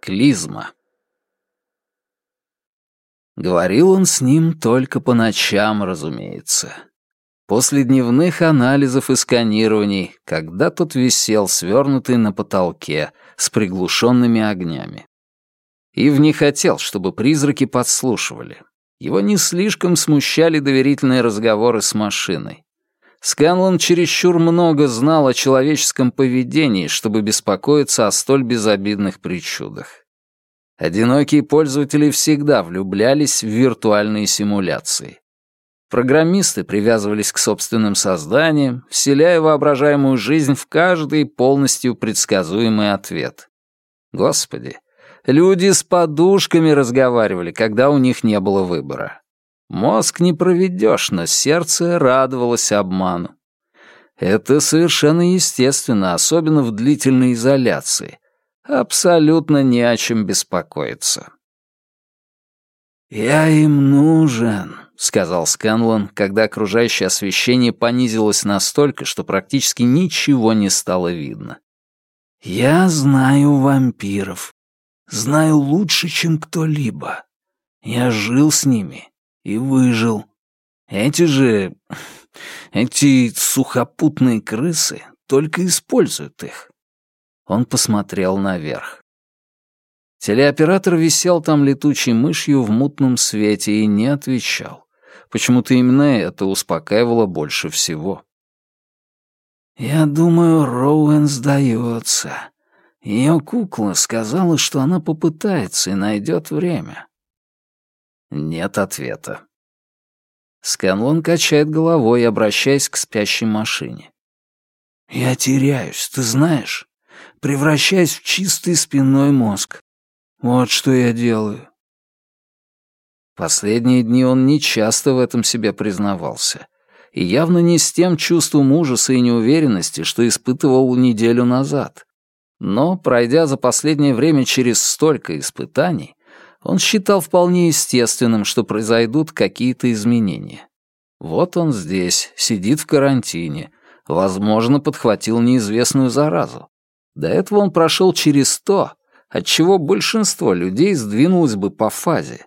Клизма. Говорил он с ним только по ночам, разумеется. После дневных анализов и сканирований, когда тот висел свернутый на потолке с приглушенными огнями. Ив не хотел, чтобы призраки подслушивали. Его не слишком смущали доверительные разговоры с машиной. Сканлон чересчур много знал о человеческом поведении, чтобы беспокоиться о столь безобидных причудах. Одинокие пользователи всегда влюблялись в виртуальные симуляции. Программисты привязывались к собственным созданиям, вселяя воображаемую жизнь в каждый полностью предсказуемый ответ. Господи, люди с подушками разговаривали, когда у них не было выбора. Мозг не проведешь, но сердце радовалось обману. Это совершенно естественно, особенно в длительной изоляции. Абсолютно не о чем беспокоиться. «Я им нужен», — сказал Сканлон, когда окружающее освещение понизилось настолько, что практически ничего не стало видно. «Я знаю вампиров. Знаю лучше, чем кто-либо. Я жил с ними и выжил. Эти же... эти сухопутные крысы только используют их. Он посмотрел наверх. Телеоператор висел там летучей мышью в мутном свете и не отвечал. Почему-то именно это успокаивало больше всего. «Я думаю, Роуэн сдается. Ее кукла сказала, что она попытается и найдет время. Нет ответа. Сканлон качает головой, обращаясь к спящей машине. «Я теряюсь, ты знаешь? Превращаюсь в чистый спинной мозг. Вот что я делаю». Последние дни он нечасто в этом себе признавался. И явно не с тем чувством ужаса и неуверенности, что испытывал неделю назад. Но, пройдя за последнее время через столько испытаний, он считал вполне естественным, что произойдут какие-то изменения. Вот он здесь, сидит в карантине, возможно, подхватил неизвестную заразу. До этого он прошел через то, от чего большинство людей сдвинулось бы по фазе.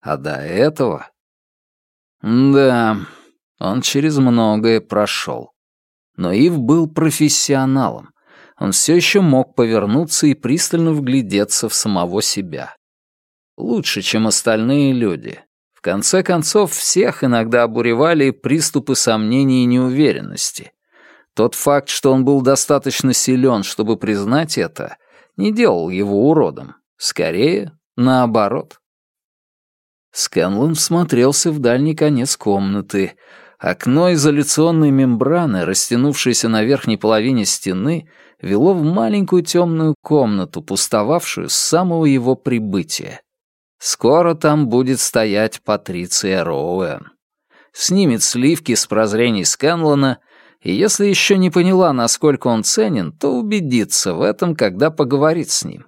А до этого... Да, он через многое прошел. Но Ив был профессионалом. Он все еще мог повернуться и пристально вглядеться в самого себя лучше, чем остальные люди. В конце концов, всех иногда обуревали приступы сомнений и неуверенности. Тот факт, что он был достаточно силен, чтобы признать это, не делал его уродом. Скорее, наоборот. Сканлон всмотрелся в дальний конец комнаты. Окно изоляционной мембраны, растянувшееся на верхней половине стены, вело в маленькую темную комнату, пустовавшую с самого его прибытия. Скоро там будет стоять Патриция Роуэн. Снимет сливки с прозрений Скэнлона, и если еще не поняла, насколько он ценен, то убедится в этом, когда поговорит с ним.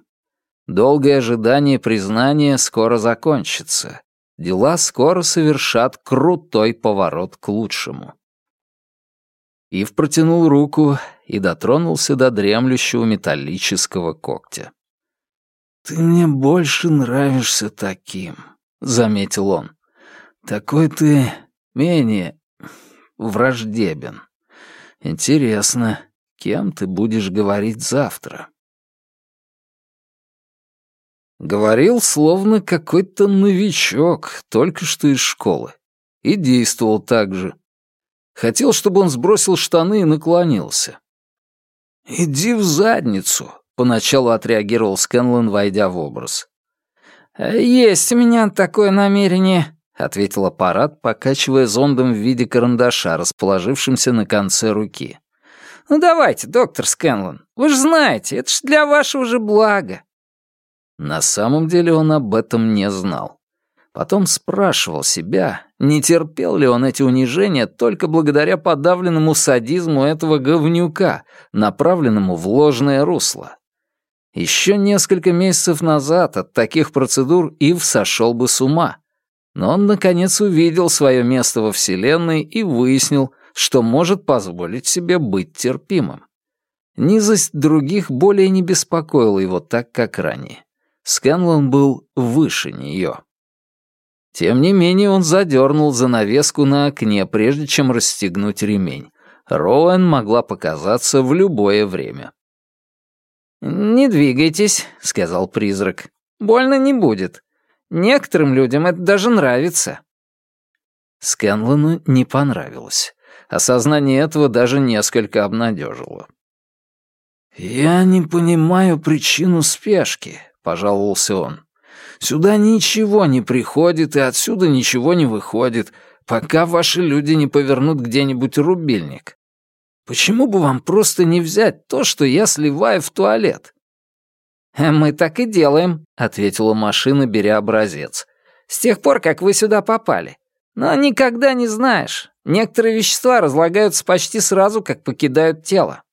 Долгое ожидание признания скоро закончится. Дела скоро совершат крутой поворот к лучшему. Ив протянул руку и дотронулся до дремлющего металлического когтя. «Ты мне больше нравишься таким», — заметил он. «Такой ты менее враждебен. Интересно, кем ты будешь говорить завтра?» Говорил, словно какой-то новичок, только что из школы. И действовал так же. Хотел, чтобы он сбросил штаны и наклонился. «Иди в задницу», Поначалу отреагировал Скэнлон, войдя в образ. «Есть у меня такое намерение», — ответил аппарат, покачивая зондом в виде карандаша, расположившимся на конце руки. «Ну давайте, доктор Скэнлон, вы же знаете, это ж для вашего же блага». На самом деле он об этом не знал. Потом спрашивал себя, не терпел ли он эти унижения только благодаря подавленному садизму этого говнюка, направленному в ложное русло. Еще несколько месяцев назад от таких процедур Ив сошел бы с ума. Но он, наконец, увидел свое место во Вселенной и выяснил, что может позволить себе быть терпимым. Низость других более не беспокоила его так, как ранее. Скэнлон был выше нее. Тем не менее он задернул занавеску на окне, прежде чем расстегнуть ремень. Роуэн могла показаться в любое время. «Не двигайтесь», — сказал призрак. «Больно не будет. Некоторым людям это даже нравится». Скэнлону не понравилось. Осознание этого даже несколько обнадежило. «Я не понимаю причину спешки», — пожаловался он. «Сюда ничего не приходит и отсюда ничего не выходит, пока ваши люди не повернут где-нибудь рубильник. Почему бы вам просто не взять то, что я сливаю в туалет?» «Э, «Мы так и делаем», — ответила машина, беря образец. «С тех пор, как вы сюда попали. Но никогда не знаешь. Некоторые вещества разлагаются почти сразу, как покидают тело.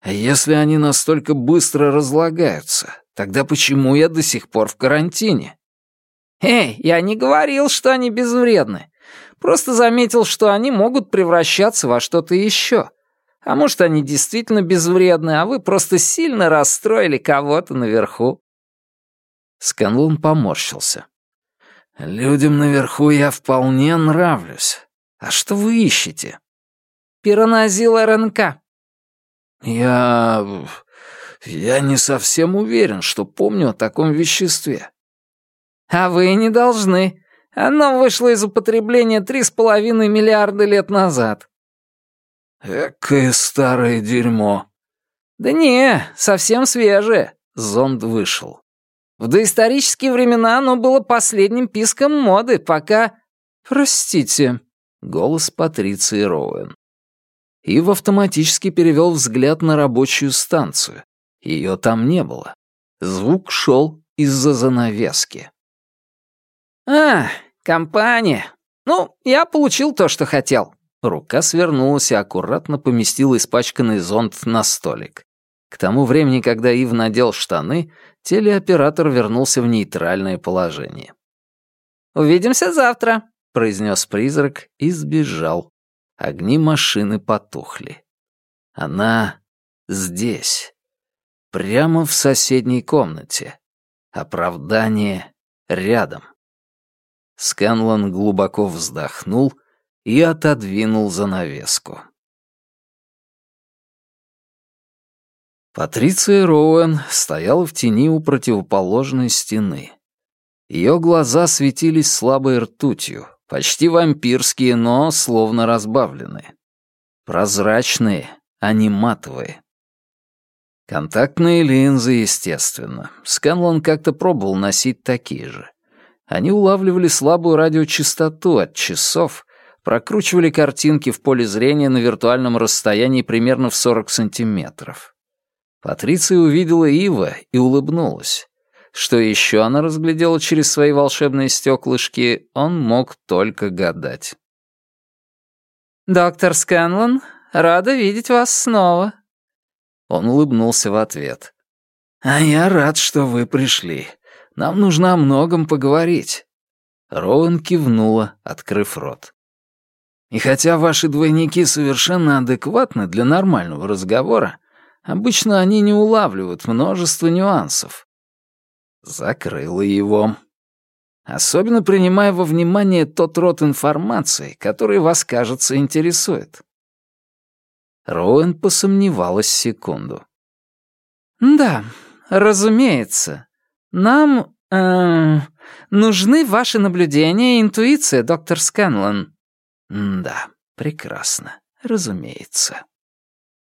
А если они настолько быстро разлагаются, тогда почему я до сих пор в карантине? Эй, я не говорил, что они безвредны. Просто заметил, что они могут превращаться во что-то еще. А может, они действительно безвредны, а вы просто сильно расстроили кого-то наверху. Сканлун поморщился. «Людям наверху я вполне нравлюсь. А что вы ищете?» «Пиранозил РНК», «Я... я не совсем уверен, что помню о таком веществе». «А вы не должны. Оно вышло из употребления три с половиной миллиарда лет назад». «Экое старое дерьмо». «Да не, совсем свежее». Зонд вышел. В доисторические времена оно было последним писком моды, пока... Простите. Голос Патриции Роуэн. Ив автоматически перевел взгляд на рабочую станцию. Ее там не было. Звук шел из-за занавески. «А, компания. Ну, я получил то, что хотел». Рука свернулась и аккуратно поместила испачканный зонт на столик. К тому времени, когда Ив надел штаны, телеоператор вернулся в нейтральное положение. «Увидимся завтра», — произнес призрак и сбежал. Огни машины потухли. Она здесь, прямо в соседней комнате. Оправдание рядом. Сканлан глубоко вздохнул и отодвинул занавеску. Патриция Роуэн стояла в тени у противоположной стены. Ее глаза светились слабой ртутью, Почти вампирские, но словно разбавленные. Прозрачные, а не матовые. Контактные линзы, естественно. Сканлон как-то пробовал носить такие же. Они улавливали слабую радиочастоту от часов, прокручивали картинки в поле зрения на виртуальном расстоянии примерно в 40 сантиметров. Патриция увидела Ива и улыбнулась. Что еще она разглядела через свои волшебные стеклышки, он мог только гадать. «Доктор Скэнлон, рада видеть вас снова». Он улыбнулся в ответ. «А я рад, что вы пришли. Нам нужно о многом поговорить». Роуэн кивнула, открыв рот. «И хотя ваши двойники совершенно адекватны для нормального разговора, обычно они не улавливают множество нюансов закрыла его. Особенно принимая во внимание тот род информации, который вас, кажется, интересует. Роуэн посомневалась секунду. «Да, разумеется. Нам э, нужны ваши наблюдения и интуиция, доктор Сканлон». «Да, прекрасно, разумеется».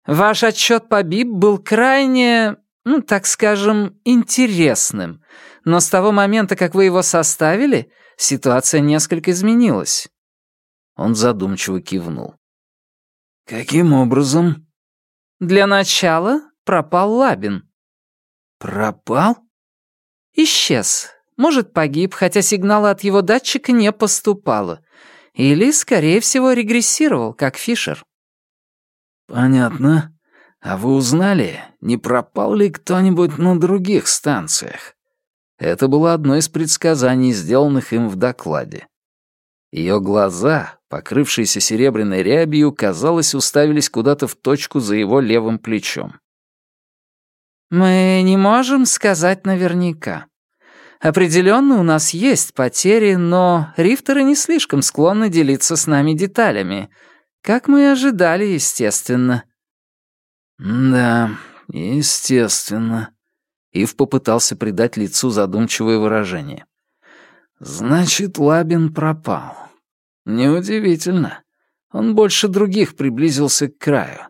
«Ваш отчет по БИП был крайне ну, так скажем, интересным. Но с того момента, как вы его составили, ситуация несколько изменилась». Он задумчиво кивнул. «Каким образом?» «Для начала пропал Лабин». «Пропал?» «Исчез. Может, погиб, хотя сигнала от его датчика не поступало. Или, скорее всего, регрессировал, как Фишер». «Понятно. А вы узнали, не пропал ли кто-нибудь на других станциях? Это было одно из предсказаний, сделанных им в докладе. Ее глаза, покрывшиеся серебряной рябью, казалось, уставились куда-то в точку за его левым плечом. Мы не можем сказать наверняка. Определенно у нас есть потери, но рифтеры не слишком склонны делиться с нами деталями. Как мы и ожидали, естественно. Да, естественно. Ив попытался придать лицу задумчивое выражение. Значит, Лабин пропал. Неудивительно. Он больше других приблизился к краю.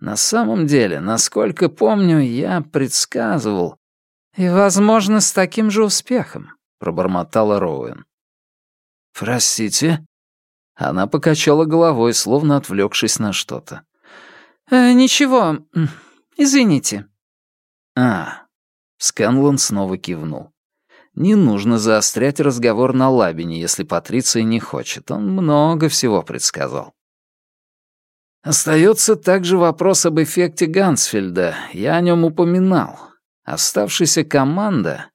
На самом деле, насколько помню, я предсказывал, «И, возможно, с таким же успехом», — пробормотала Роуэн. «Простите?» Она покачала головой, словно отвлекшись на что-то. «Э, «Ничего, извините». «А...» Сканлон снова кивнул. «Не нужно заострять разговор на Лабине, если Патриция не хочет. Он много всего предсказал». Остается также вопрос об эффекте Гансфельда. Я о нем упоминал. Оставшаяся команда...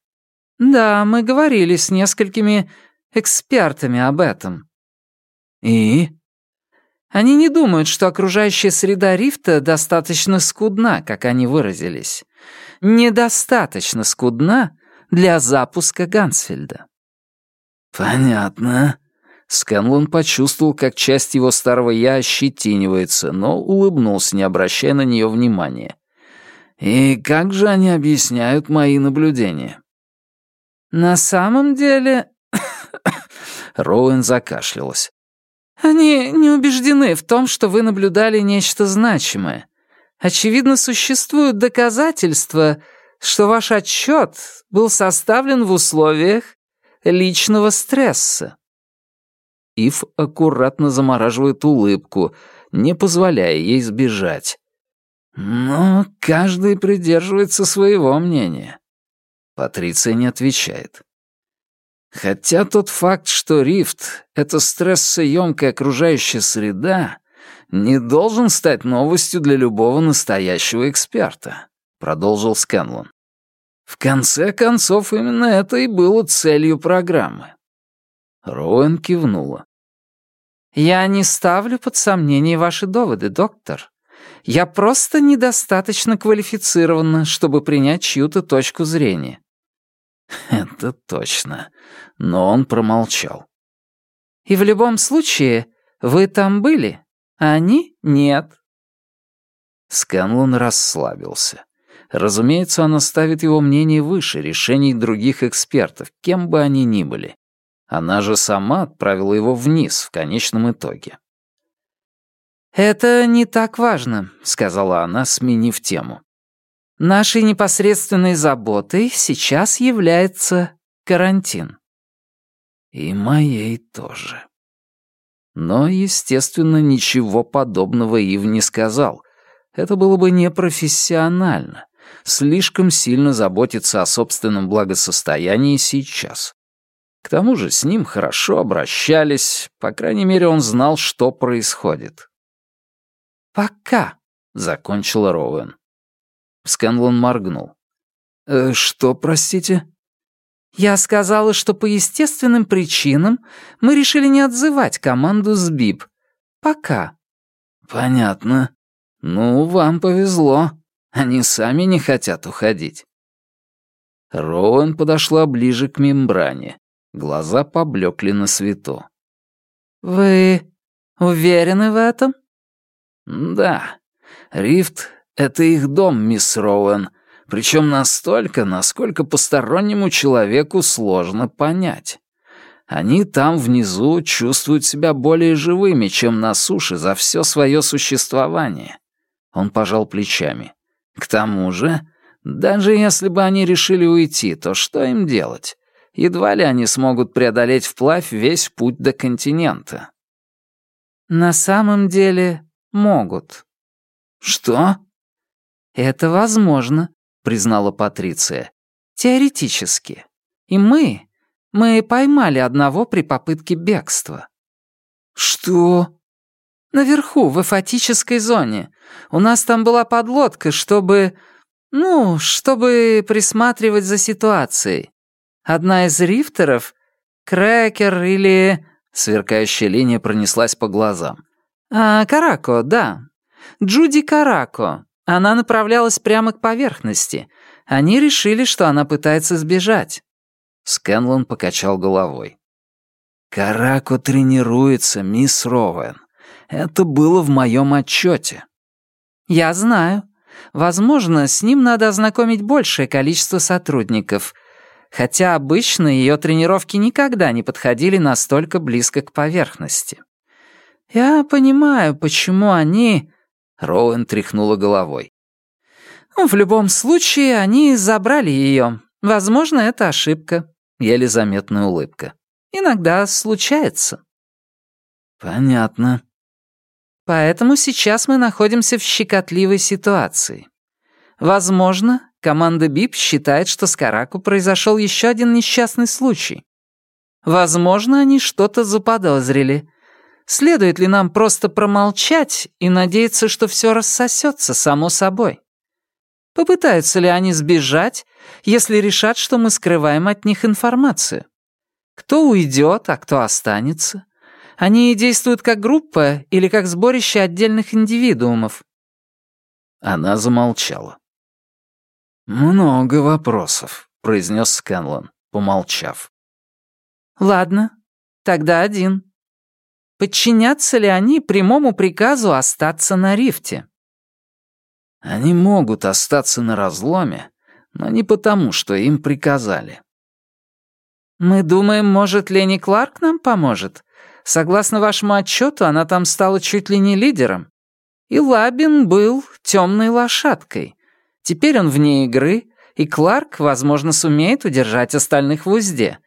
Да, мы говорили с несколькими экспертами об этом. И? Они не думают, что окружающая среда рифта достаточно скудна, как они выразились. Недостаточно скудна для запуска Гансфельда. Понятно. Сканлон почувствовал, как часть его старого «я» ощетинивается, но улыбнулся, не обращая на нее внимания. И как же они объясняют мои наблюдения? На самом деле... Роуэн закашлялась. Они не убеждены в том, что вы наблюдали нечто значимое. Очевидно, существуют доказательства, что ваш отчет был составлен в условиях личного стресса. Ив аккуратно замораживает улыбку, не позволяя ей сбежать. Но каждый придерживается своего мнения. Патриция не отвечает. Хотя тот факт, что рифт — это стрессоемкая окружающая среда, не должен стать новостью для любого настоящего эксперта, продолжил Скэнлон. В конце концов, именно это и было целью программы. Роуэн кивнула. «Я не ставлю под сомнение ваши доводы, доктор. Я просто недостаточно квалифицирована, чтобы принять чью-то точку зрения». «Это точно». Но он промолчал. «И в любом случае, вы там были, а они — нет». Сканлон расслабился. Разумеется, она ставит его мнение выше решений других экспертов, кем бы они ни были. Она же сама отправила его вниз в конечном итоге. «Это не так важно», — сказала она, сменив тему. «Нашей непосредственной заботой сейчас является карантин». «И моей тоже». Но, естественно, ничего подобного Ив не сказал. Это было бы непрофессионально. Слишком сильно заботиться о собственном благосостоянии сейчас. К тому же с ним хорошо обращались, по крайней мере, он знал, что происходит. «Пока», — закончила Роуэн. Скэнлон моргнул. «Э, «Что, простите?» «Я сказала, что по естественным причинам мы решили не отзывать команду с Биб. Пока». «Понятно. Ну, вам повезло. Они сами не хотят уходить». Роуэн подошла ближе к мембране. Глаза поблекли на свету. «Вы уверены в этом?» «Да. Рифт — это их дом, мисс Роуэн, причем настолько, насколько постороннему человеку сложно понять. Они там внизу чувствуют себя более живыми, чем на суше за все свое существование». Он пожал плечами. «К тому же, даже если бы они решили уйти, то что им делать? Едва ли они смогут преодолеть вплавь весь путь до континента». «На самом деле могут». «Что?» «Это возможно», — признала Патриция. «Теоретически. И мы, мы поймали одного при попытке бегства». «Что?» «Наверху, в эфатической зоне. У нас там была подлодка, чтобы... Ну, чтобы присматривать за ситуацией. Одна из рифтеров, Крекер или...» Сверкающая линия пронеслась по глазам. «А, Карако, да. Джуди Карако. Она направлялась прямо к поверхности. Они решили, что она пытается сбежать. Скэнлон покачал головой. «Карако тренируется, мисс Роуэн. Это было в моем отчете». «Я знаю. Возможно, с ним надо ознакомить большее количество сотрудников, хотя обычно ее тренировки никогда не подходили настолько близко к поверхности. Я понимаю, почему они...» Роуэн тряхнула головой. «Ну, «В любом случае, они забрали ее. Возможно, это ошибка». Еле заметная улыбка. «Иногда случается». «Понятно», Поэтому сейчас мы находимся в щекотливой ситуации. Возможно, команда БИП считает, что с Караку произошел еще один несчастный случай. Возможно, они что-то заподозрили. Следует ли нам просто промолчать и надеяться, что все рассосется само собой? Попытаются ли они сбежать, если решат, что мы скрываем от них информацию? Кто уйдет, а кто останется? Они действуют как группа или как сборище отдельных индивидуумов?» Она замолчала. «Много вопросов», — произнес Скэнлон, помолчав. «Ладно, тогда один. Подчинятся ли они прямому приказу остаться на рифте?» «Они могут остаться на разломе, но не потому, что им приказали». «Мы думаем, может, Ленни Кларк нам поможет? Согласно вашему отчету, она там стала чуть ли не лидером. И Лабин был темной лошадкой. Теперь он вне игры, и Кларк, возможно, сумеет удержать остальных в узде.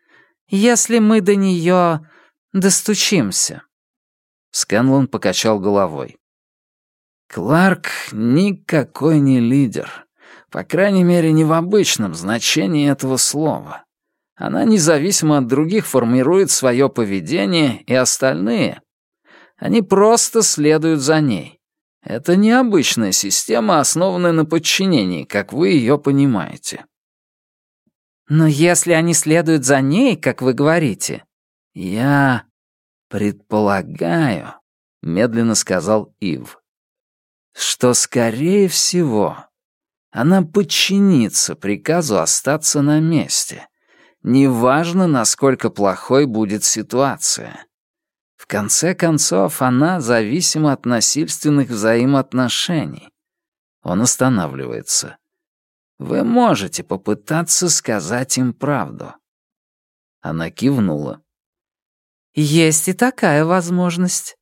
Если мы до нее достучимся». Скэнлон покачал головой. «Кларк никакой не лидер. По крайней мере, не в обычном значении этого слова. Она независимо от других формирует свое поведение, и остальные. Они просто следуют за ней. Это необычная система, основанная на подчинении, как вы ее понимаете. Но если они следуют за ней, как вы говорите, я предполагаю, медленно сказал Ив, что, скорее всего, она подчинится приказу остаться на месте Неважно, насколько плохой будет ситуация. В конце концов, она зависима от насильственных взаимоотношений. Он останавливается. Вы можете попытаться сказать им правду. Она кивнула. Есть и такая возможность.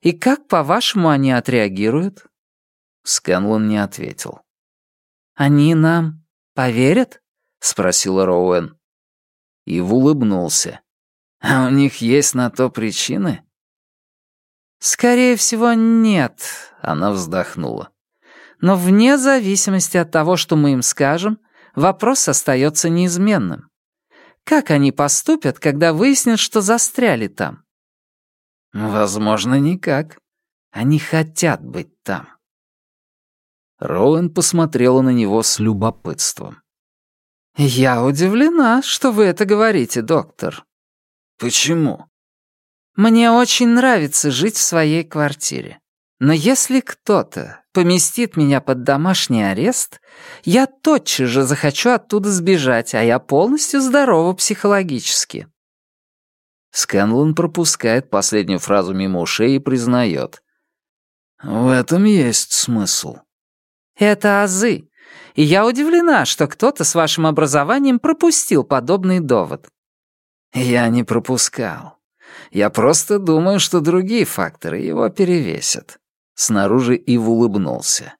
И как, по-вашему, они отреагируют? Скэнлон не ответил. «Они нам поверят?» — спросила Роуэн. Ив улыбнулся. «А у них есть на то причины?» «Скорее всего, нет», — она вздохнула. «Но вне зависимости от того, что мы им скажем, вопрос остается неизменным. Как они поступят, когда выяснят, что застряли там?» «Возможно, никак. Они хотят быть там». Роуэн посмотрела на него с любопытством. «Я удивлена, что вы это говорите, доктор». «Почему?» «Мне очень нравится жить в своей квартире. Но если кто-то поместит меня под домашний арест, я тотчас же захочу оттуда сбежать, а я полностью здорова психологически». Скэнлон пропускает последнюю фразу мимо ушей и признает. «В этом есть смысл». «Это азы и я удивлена, что кто-то с вашим образованием пропустил подобный довод». «Я не пропускал. Я просто думаю, что другие факторы его перевесят». Снаружи Ив улыбнулся.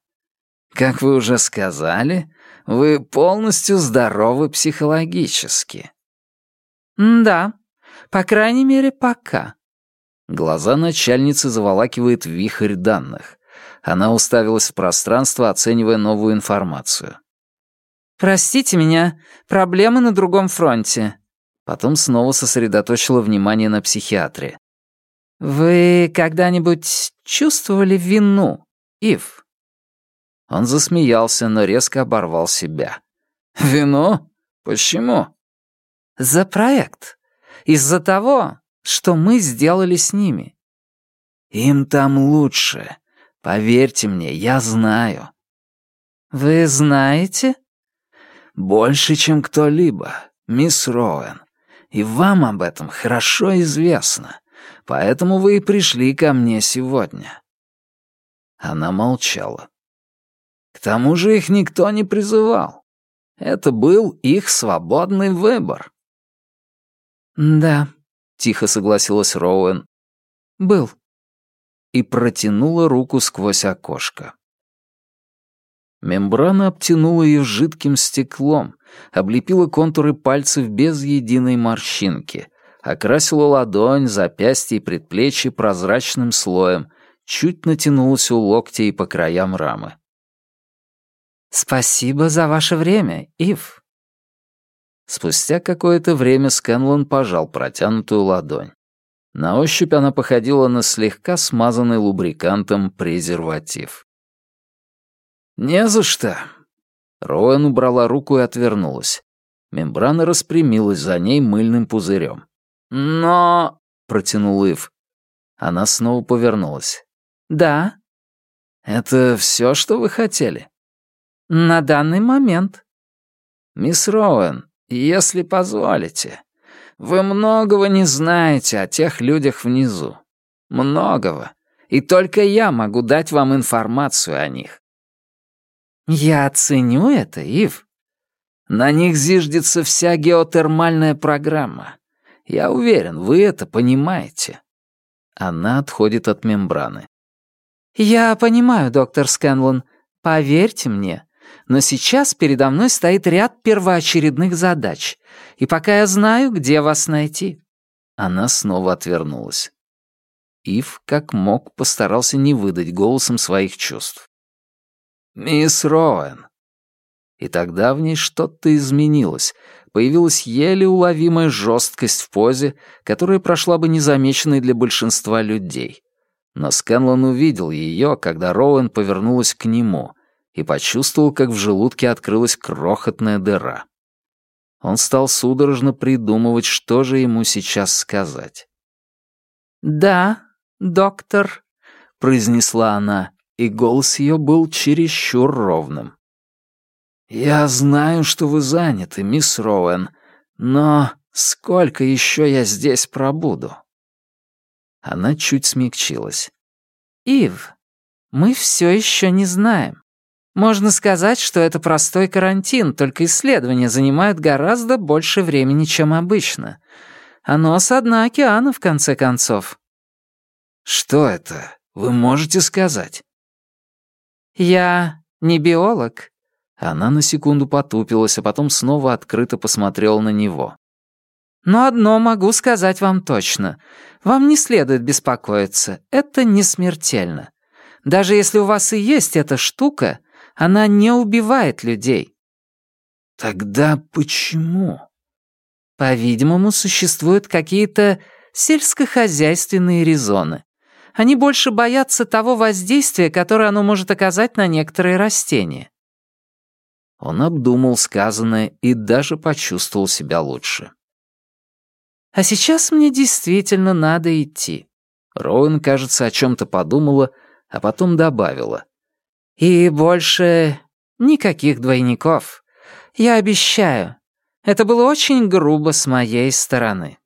«Как вы уже сказали, вы полностью здоровы психологически». «Да, по крайней мере, пока». Глаза начальницы заволакивает вихрь данных. Она уставилась в пространство, оценивая новую информацию. «Простите меня, проблемы на другом фронте». Потом снова сосредоточила внимание на психиатре. «Вы когда-нибудь чувствовали вину, Ив?» Он засмеялся, но резко оборвал себя. «Вину? Почему?» «За проект. Из-за того, что мы сделали с ними». «Им там лучше. Поверьте мне, я знаю». «Вы знаете?» Больше, чем кто-либо, мисс Роуэн. И вам об этом хорошо известно. Поэтому вы и пришли ко мне сегодня». Она молчала. К тому же их никто не призывал. Это был их свободный выбор. «Да», — тихо согласилась Роуэн. «Был». И протянула руку сквозь окошко. Мембрана обтянула ее жидким стеклом, облепила контуры пальцев без единой морщинки, окрасила ладонь, запястье и предплечье прозрачным слоем, чуть натянулась у локтя и по краям рамы. «Спасибо за ваше время, Ив». Спустя какое-то время Скэнлон пожал протянутую ладонь. На ощупь она походила на слегка смазанный лубрикантом презерватив. «Не за что». Роуэн убрала руку и отвернулась. Мембрана распрямилась за ней мыльным пузырем. «Но...» — протянул Ив. Она снова повернулась. «Да». «Это все, что вы хотели?» «На данный момент». «Мисс Роуэн, если позволите, вы многого не знаете о тех людях внизу. Многого. И только я могу дать вам информацию о них». «Я оценю это, Ив». «На них зиждется вся геотермальная программа. Я уверен, вы это понимаете». Она отходит от мембраны. «Я понимаю, доктор Скэнлон. Поверьте мне, но сейчас передо мной стоит ряд первоочередных задач, и пока я знаю, где вас найти». Она снова отвернулась. Ив, как мог, постарался не выдать голосом своих чувств. «Мисс Роуэн». И тогда в ней что-то изменилось. Появилась еле уловимая жесткость в позе, которая прошла бы незамеченной для большинства людей. Но Скэнлон увидел ее, когда Роуэн повернулась к нему, и почувствовал, как в желудке открылась крохотная дыра. Он стал судорожно придумывать, что же ему сейчас сказать. «Да, доктор», — произнесла она, и голос ее был чересчур ровным. «Я знаю, что вы заняты, мисс Роуэн, но сколько еще я здесь пробуду?» Она чуть смягчилась. «Ив, мы все еще не знаем. Можно сказать, что это простой карантин, только исследования занимают гораздо больше времени, чем обычно. Оно со дна океана, в конце концов». «Что это? Вы можете сказать?» «Я не биолог». Она на секунду потупилась, а потом снова открыто посмотрела на него. «Но одно могу сказать вам точно. Вам не следует беспокоиться. Это не смертельно. Даже если у вас и есть эта штука, она не убивает людей». «Тогда почему?» «По-видимому, существуют какие-то сельскохозяйственные резоны. Они больше боятся того воздействия, которое оно может оказать на некоторые растения». Он обдумал сказанное и даже почувствовал себя лучше. «А сейчас мне действительно надо идти». Роуэн, кажется, о чем-то подумала, а потом добавила. «И больше никаких двойников. Я обещаю. Это было очень грубо с моей стороны».